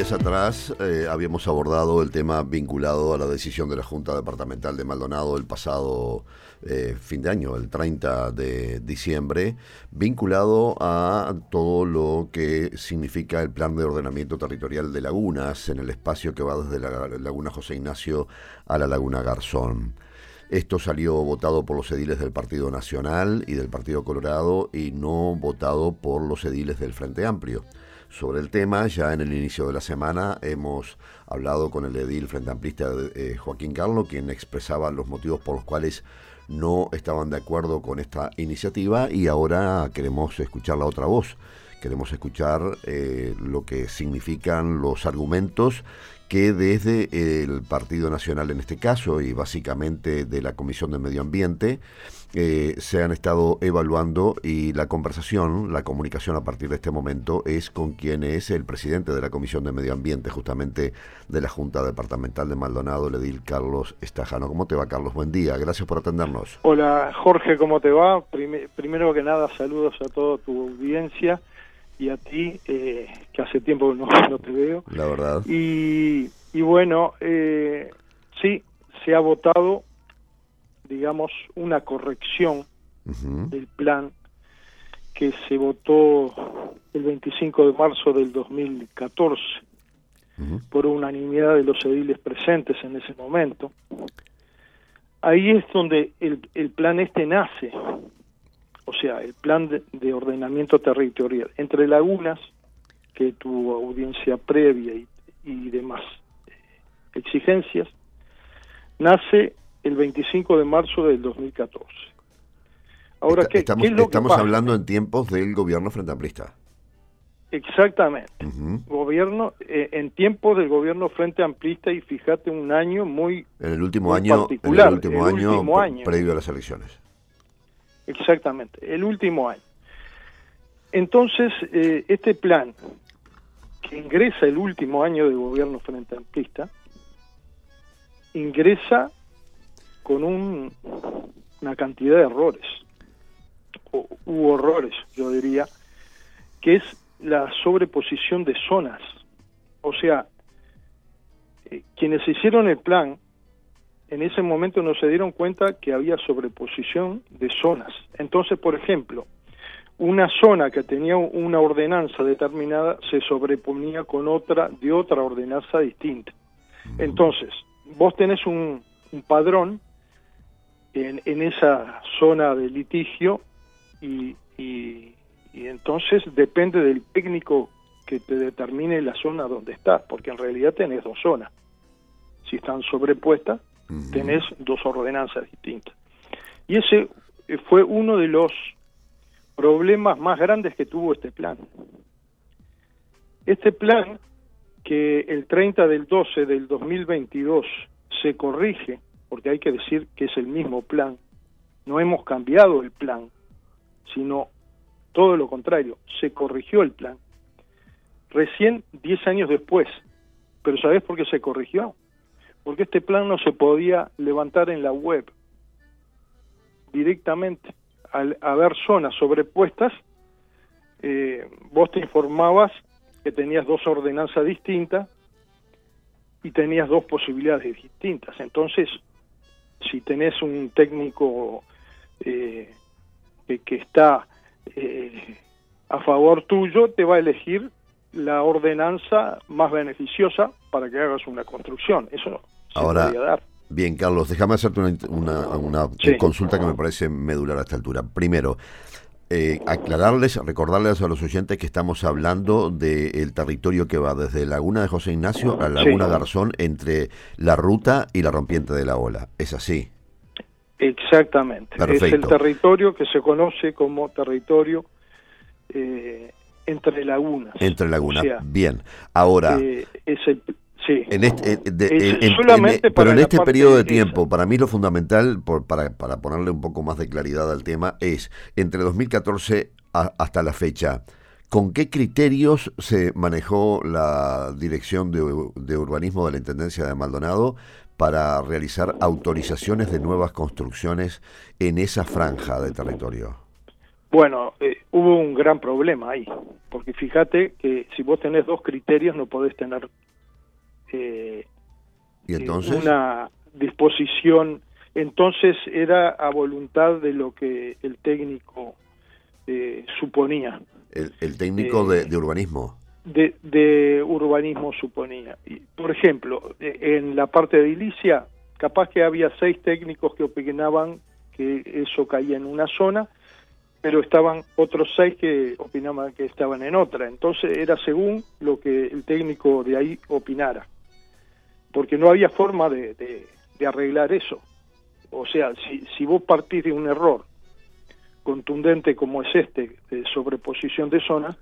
días atrás eh, habíamos abordado el tema vinculado a la decisión de la Junta Departamental de Maldonado el pasado eh, fin de año, el 30 de diciembre, vinculado a todo lo que significa el plan de ordenamiento territorial de lagunas en el espacio que va desde la Laguna José Ignacio a la Laguna Garzón. Esto salió votado por los ediles del Partido Nacional y del Partido Colorado y no votado por los ediles del Frente Amplio sobre el tema. Ya en el inicio de la semana hemos hablado con el edil frente amplista eh, Joaquín Carlos, quien expresaba los motivos por los cuales no estaban de acuerdo con esta iniciativa y ahora queremos escuchar la otra voz. Queremos escuchar eh, lo que significan los argumentos que desde el Partido Nacional en este caso y básicamente de la Comisión de Medio Ambiente eh, se han estado evaluando y la conversación, la comunicación a partir de este momento es con quien es el presidente de la Comisión de Medio Ambiente, justamente de la Junta Departamental de Maldonado, el edil Carlos Estajano. ¿Cómo te va, Carlos? Buen día, gracias por atendernos. Hola, Jorge, ¿cómo te va? primero que nada, saludos a toda tu audiencia y a ti, eh, que hace tiempo no, no, te veo. La verdad. Y, y bueno, eh, sí, se ha votado, digamos, una corrección del plan que se votó el 25 de marzo del 2014 por unanimidad de los ediles presentes en ese momento. Ahí es donde el, el plan este nace, o sea, el plan de, ordenamiento territorial. Entre lagunas, que tu audiencia previa y, demás eh, exigencias, nace el 25 de marzo del 2014. Ahora, ¿qué, estamos, estamos hablando en tiempos del gobierno frente amplista. Exactamente. Gobierno eh, en tiempos del gobierno frente amplista y fíjate un año muy en el último año particular, el último, año, previo a las elecciones. Exactamente, el último año. Entonces, eh, este plan, que ingresa el último año de gobierno frente amplista, ingresa con un, una cantidad de errores, o, u horrores, yo diría, que es la sobreposición de zonas. O sea, eh, quienes hicieron el plan en ese momento no se dieron cuenta que había sobreposición de zonas. Entonces, por ejemplo, una zona que tenía una ordenanza determinada se sobreponía con otra de otra ordenanza distinta. Entonces, vos tenés un, padrón en, en, esa zona de litigio y, y, y entonces depende del técnico que te determine la zona donde estás, porque en realidad tenés dos zonas. Si están sobrepuestas, tenés dos ordenanzas distintas. Y ese eh, fue uno de los problemas más grandes que tuvo este plan. Este plan, que el 30 del 12 del 2022 se corrige, porque hay que decir que es el mismo plan, no hemos cambiado el plan, sino todo lo contrario, se corrigió el plan. Recién 10 años después, pero ¿sabés por qué se corrigió? porque este plan no se podía levantar en la web directamente. Al haber zonas sobrepuestas, eh, vos te informabas que tenías dos ordenanzas distintas y tenías dos posibilidades distintas. Entonces, si tenés un técnico eh, que, está eh, a favor tuyo, te va a elegir la ordenanza más beneficiosa para que hagas una construcción. Eso Ahora, bien, Carlos, déjame hacerte una, una, consulta que me parece medular a esta altura. Primero, eh, aclararles, recordarles a los oyentes que estamos hablando del territorio que va desde Laguna de José Ignacio a Laguna Garzón entre la ruta y la rompiente de la ola. ¿Es así? Exactamente. Es el territorio que se conoce como territorio eh, entre lagunas. Entre lagunas. Bien. Ahora. Eh, es el, Sí. En este, pero en este periodo de tiempo, para mí lo fundamental, para, para ponerle un poco más de claridad al tema, es entre 2014 hasta la fecha, ¿con qué criterios se manejó la Dirección de, de Urbanismo de la Intendencia de Maldonado para realizar autorizaciones de nuevas construcciones en esa franja de territorio? Bueno, eh, hubo un gran problema ahí, porque fíjate que si vos tenés dos criterios no podés tener eh, ¿Y entonces? una disposición. Entonces era a voluntad de lo que el técnico eh, suponía. El, técnico de, de, urbanismo. De, de, urbanismo suponía. Por ejemplo, en la parte de edilicia, capaz que había seis técnicos que opinaban que eso caía en una zona pero estaban otros seis que opinaban que estaban en otra. Entonces era según lo que el técnico de ahí opinara, porque no había forma de, de, arreglar eso. O sea, si, si vos partís de un error contundente como es este, de sobreposición de zonas,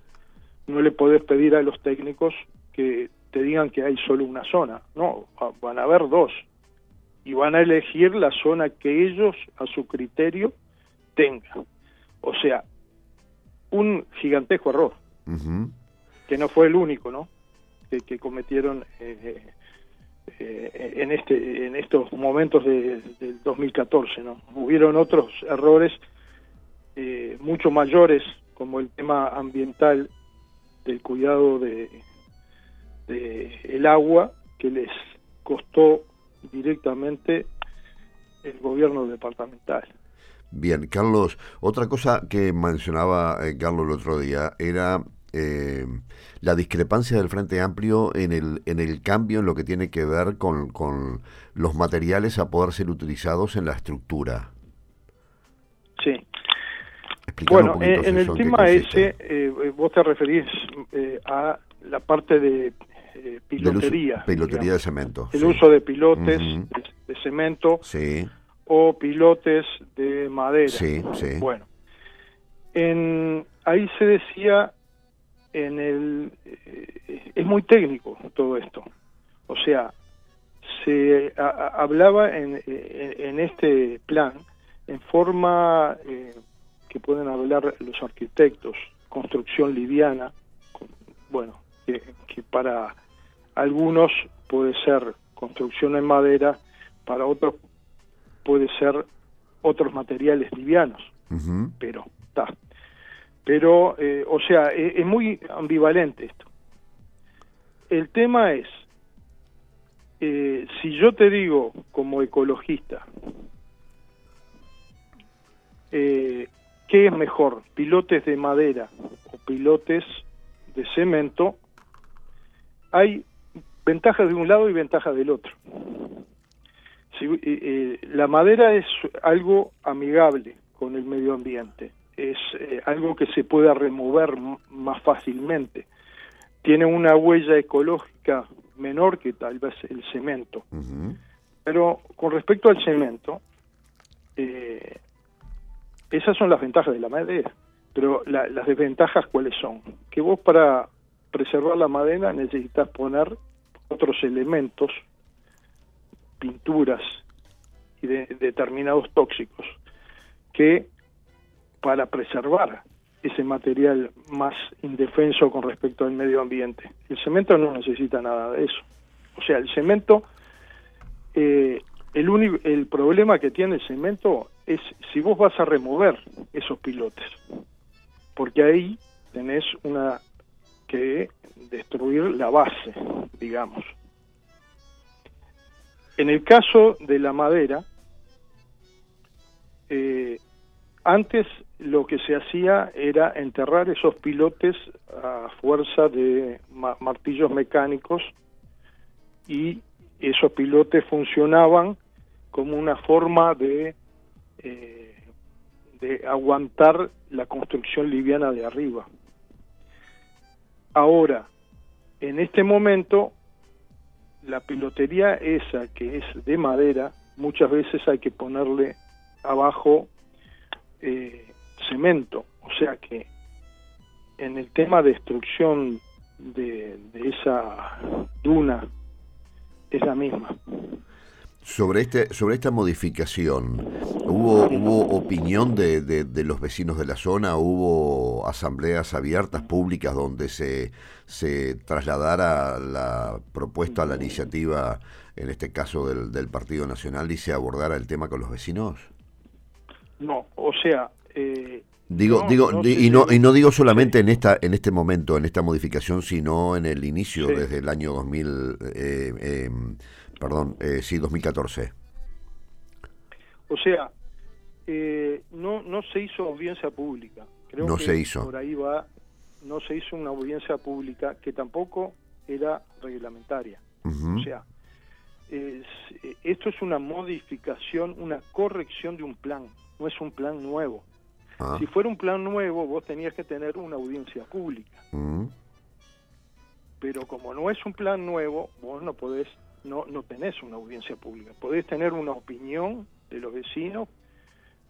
no le podés pedir a los técnicos que te digan que hay solo una zona. No, van a haber dos. Y van a elegir la zona que ellos, a su criterio, tengan. O sea, un gigantesco error, que no fue el único, ¿no? Que, cometieron eh, eh, en este en estos momentos de, del 2014, ¿no? Hubieron otros errores eh, mucho mayores, como el tema ambiental del cuidado de, de el agua, que les costó directamente el gobierno departamental. Bien, Carlos, otra cosa que mencionaba eh, Carlos el otro día era eh, la discrepancia del Frente Amplio en el, en el cambio en lo que tiene que ver con, con los materiales a poder ser utilizados en la estructura. Sí. bueno, en, el tema ese, eh, vos te referís a la parte de pilotería. pilotería de cemento. El uso de pilotes de, cemento. Sí o pilotes de madera. Sí, sí. Bueno, en, ahí se decía en el eh, es muy técnico todo esto. O sea, se hablaba en, en, este plan en forma eh, que pueden hablar los arquitectos, construcción liviana, bueno, que, que para algunos puede ser construcción en madera, para otros puede ser otros materiales livianos, pero está. Pero, eh, o sea, es, muy ambivalente esto. El tema es, eh, si yo te digo como ecologista, eh, ¿qué es mejor, pilotes de madera o pilotes de cemento? Hay ventajas de un lado y ventajas del otro la madera es algo amigable con el medio ambiente, es eh, algo que se puede remover más fácilmente, tiene una huella ecológica menor que tal vez el cemento. Pero con respecto al cemento, eh, esas son las ventajas de la madera. Pero las desventajas, ¿cuáles son? Que vos para preservar la madera necesitas poner otros elementos pinturas y de, determinados tóxicos que para preservar ese material más indefenso con respecto al medio ambiente. El cemento no necesita nada de eso. O sea, el cemento, eh, el, el problema que tiene el cemento es si vos vas a remover esos pilotes, porque ahí tenés una que destruir la base, digamos. En el caso de la madera, eh, antes lo que se hacía era enterrar esos pilotes a fuerza de martillos mecánicos y esos pilotes funcionaban como una forma de, eh, de aguantar la construcción liviana de arriba. Ahora, en este momento la pilotería esa que es de madera, muchas veces hay que ponerle abajo eh, cemento. O sea que en el tema de destrucción de, esa duna es la misma. Sobre, este, sobre esta modificación, ¿hubo, hubo opinión de, de, los vecinos de la zona? ¿Hubo asambleas abiertas, públicas, donde se, se trasladara la propuesta, la iniciativa, en este caso del, del Partido Nacional, y se abordara el tema con los vecinos? No, o sea, eh, Digo, digo, y no y no digo solamente en esta en este momento, en esta modificación, sino en el inicio desde el año 2000, eh, eh, perdón, eh, sí, 2014. O sea, eh, no no se hizo audiencia pública. Creo no se hizo. Por ahí va, no se hizo una audiencia pública que tampoco era reglamentaria. O sea, esto es una modificación, una corrección de un plan, no es un plan nuevo. Ah. Si fuera un plan nuevo, vos tenías que tener una audiencia pública. Mm. Pero como no es un plan nuevo, vos no podés, no, no tenés una audiencia pública. Podés tener una opinión de los vecinos,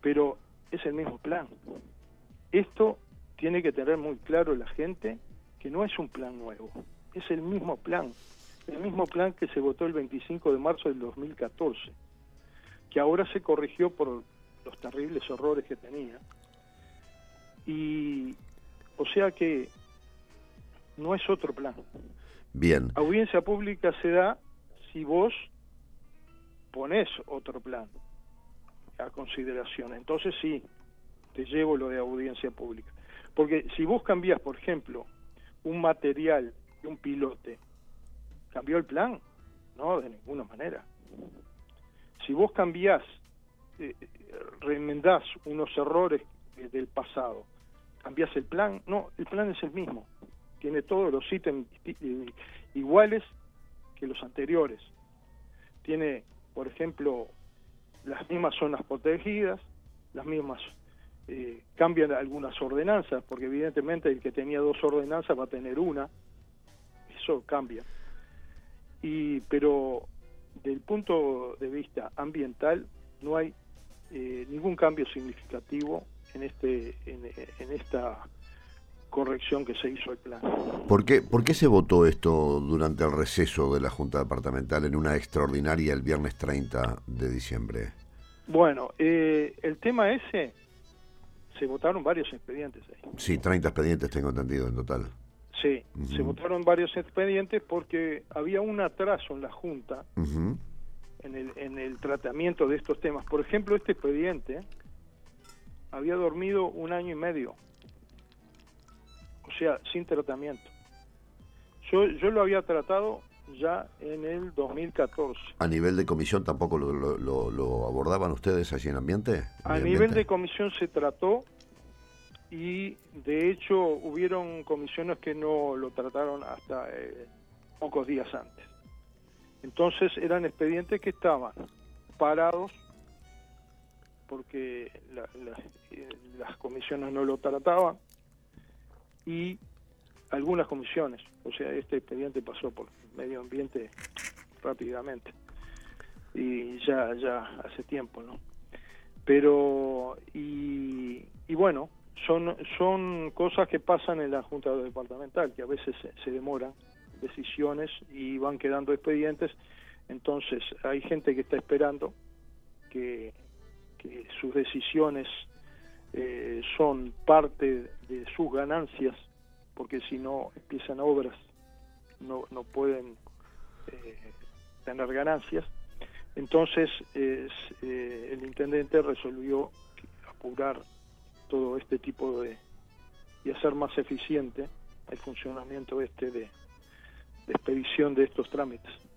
pero es el mismo plan. Esto tiene que tener muy claro la gente que no es un plan nuevo, es el mismo plan, el mismo plan que se votó el 25 de marzo del 2014, que ahora se corrigió por los terribles errores que tenía y o sea que no es otro plan. Bien. Audiencia pública se da si vos pones otro plan a consideración. Entonces sí, te llevo lo de audiencia pública. Porque si vos cambiás, por ejemplo, un material de un pilote, ¿cambió el plan? No, de ninguna manera. Si vos cambiás, eh, remendás unos errores del pasado, cambias el plan. No, el plan es el mismo. Tiene todos los ítems iguales que los anteriores. Tiene, por ejemplo, las mismas zonas protegidas, las mismas eh, cambian algunas ordenanzas, porque evidentemente el que tenía dos ordenanzas va a tener una, eso cambia. Y, pero del punto de vista ambiental no hay eh, ningún cambio significativo en este en, esta corrección que se hizo el plan. ¿Por qué, ¿Por qué se votó esto durante el receso de la Junta Departamental en una extraordinaria el viernes 30 de diciembre? Bueno, eh, el tema ese, se votaron varios expedientes ahí. Sí, 30 expedientes tengo entendido en total. Sí, se votaron varios expedientes porque había un atraso en la Junta en, el, en el tratamiento de estos temas. Por ejemplo, este expediente había dormido un año y medio, o sea, sin tratamiento. Yo, yo lo había tratado ya en el 2014. ¿A nivel de comisión tampoco lo, lo, abordaban ustedes allí en ambiente? A nivel de comisión se trató y de hecho hubieron comisiones que no lo trataron hasta eh, pocos días antes. Entonces eran expedientes que estaban parados porque eh, las comisiones no lo trataban y algunas comisiones, o sea, este expediente pasó por medio ambiente rápidamente y ya ya hace tiempo, ¿no? Pero y, y bueno, son son cosas que pasan en la Junta Departamental, que a veces se demoran decisiones y van quedando expedientes, entonces hay gente que está esperando que que sus decisiones eh, son parte de sus ganancias, porque si no empiezan obras no, no pueden eh, tener ganancias. Entonces eh, el intendente resolvió apurar todo este tipo de y hacer más eficiente el funcionamiento este de expedición de estos trámites.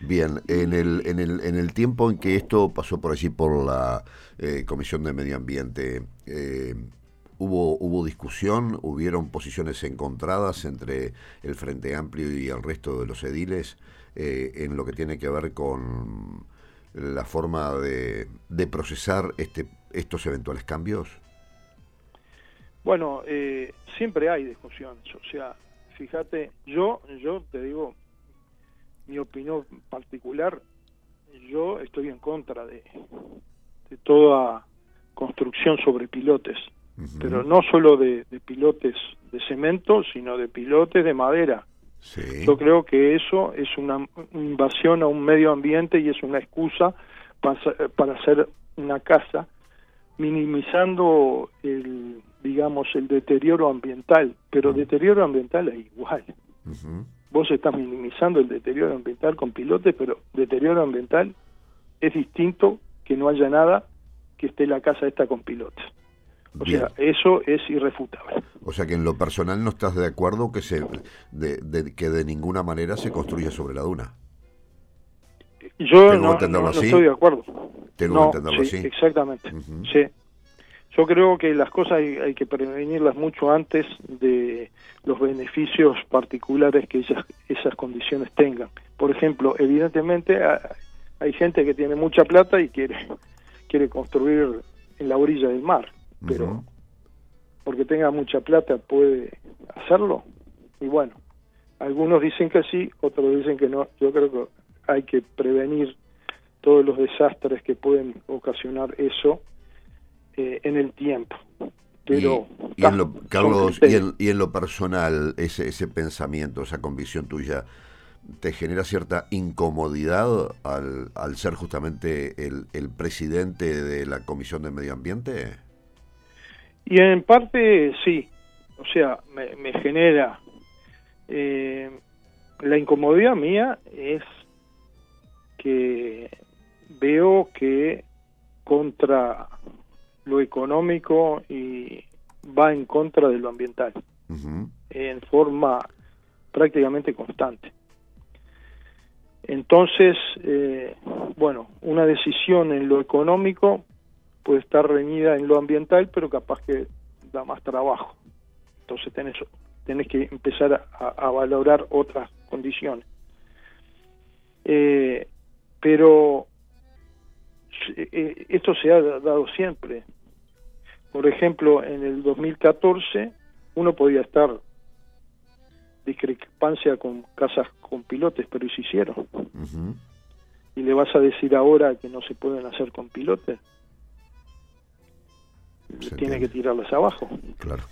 Bien, en el, en, el, en el tiempo en que esto pasó por allí por la eh, Comisión de Medio Ambiente, eh, ¿hubo, ¿hubo discusión? ¿Hubieron posiciones encontradas entre el Frente Amplio y el resto de los ediles eh, en lo que tiene que ver con la forma de, procesar este, estos eventuales cambios? Bueno, siempre hay discusiones. O sea, fíjate, yo, yo te digo, mi opinión particular, yo estoy en contra de, de toda construcción sobre pilotes, pero no solo de, pilotes de cemento, sino de pilotes de madera. Yo creo que eso es una invasión a un medio ambiente y es una excusa para, para hacer una casa minimizando el digamos el deterioro ambiental, pero deterioro ambiental es igual vos estás minimizando el deterioro ambiental con pilotes, pero deterioro ambiental es distinto que no haya nada que esté la casa esta con pilotes. O sea, eso es irrefutable. O sea que en lo personal no estás de acuerdo que se de, que de ninguna manera se construya sobre la duna. Yo no, estoy de acuerdo. Tengo que entenderlo así. Exactamente. Sí. Yo creo que las cosas hay, que prevenirlas mucho antes de los beneficios particulares que esas, esas condiciones tengan. Por ejemplo, evidentemente hay gente que tiene mucha plata y quiere, quiere construir en la orilla del mar, pero porque tenga mucha plata puede hacerlo. Y bueno, algunos dicen que sí, otros dicen que no. Yo creo que hay que prevenir todos los desastres que pueden ocasionar eso eh, en el tiempo. Pero, y, en lo, Carlos, y en, y en, lo personal, ese, ese pensamiento, esa convicción tuya, ¿te genera cierta incomodidad al, al ser justamente el, el presidente de la Comisión de Medio Ambiente? Y en parte sí, o sea, me, me genera... Eh, la incomodidad mía es que veo que contra lo económico y va en contra de lo ambiental en forma prácticamente constante. Entonces, eh, bueno, una decisión en lo económico puede estar reñida en lo ambiental, pero capaz que da más trabajo. Entonces tenés, tenés que empezar a, valorar otras condiciones. Eh, pero eh, esto se ha dado siempre. Por ejemplo, en el 2014 uno podía estar discrepancia con casas con pilotes, pero y se hicieron. Y le vas a decir ahora que no se pueden hacer con pilotes. Tiene que tirarlas abajo. Claro.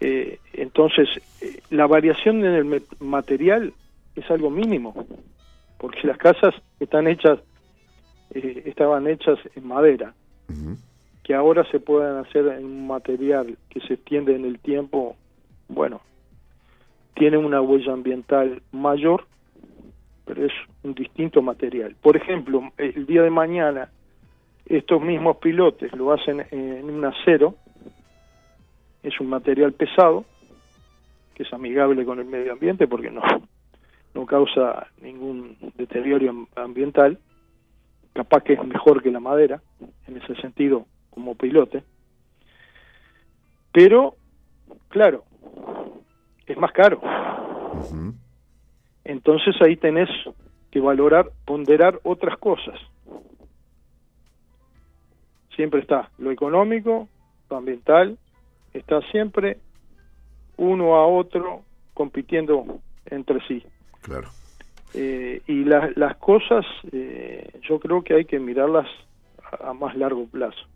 Eh, entonces, eh, la variación en el material es algo mínimo, porque las casas están hechas, eh, estaban hechas en madera que ahora se puedan hacer en un material que se extiende en el tiempo, bueno, tiene una huella ambiental mayor, pero es un distinto material. Por ejemplo, el día de mañana estos mismos pilotes lo hacen en un acero, es un material pesado, que es amigable con el medio ambiente porque no, no causa ningún deterioro ambiental, capaz que es mejor que la madera, en ese sentido como pilote. Pero, claro, es más caro. Entonces ahí tenés que valorar, ponderar otras cosas. Siempre está lo económico, lo ambiental, está siempre uno a otro compitiendo entre sí. Claro. Eh, y las cosas eh, yo creo que hay que mirarlas a más largo plazo.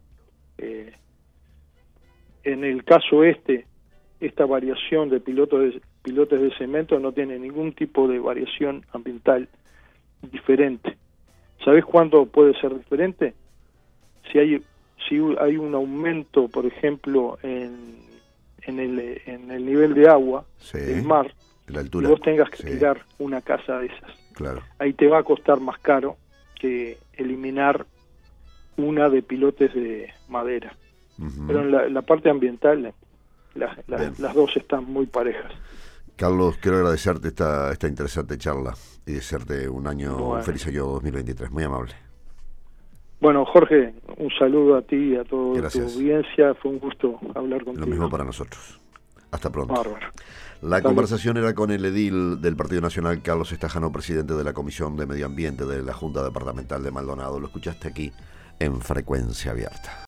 Eh, en el caso este, esta variación de pilotos de, pilotes de cemento no tiene ningún tipo de variación ambiental diferente. ¿Sabes cuándo puede ser diferente? Si hay si hay un aumento, por ejemplo, en, en, el, en el nivel de agua del mar, la altura. y vos tengas que tirar una casa de esas. Claro. Ahí te va a costar más caro que eliminar una de pilotes de madera. Pero en la, parte ambiental las dos están muy parejas. Carlos, quiero agradecerte esta, esta interesante charla y desearte un año feliz año 2023. Muy amable. Bueno, Jorge, un saludo a ti y a toda tu audiencia. Fue un gusto hablar contigo. Lo mismo para nosotros. Hasta pronto. La conversación era con el edil del Partido Nacional, Carlos Estajano, presidente de la Comisión de Medio Ambiente de la Junta Departamental de Maldonado. Lo escuchaste aquí en frecuencia abierta.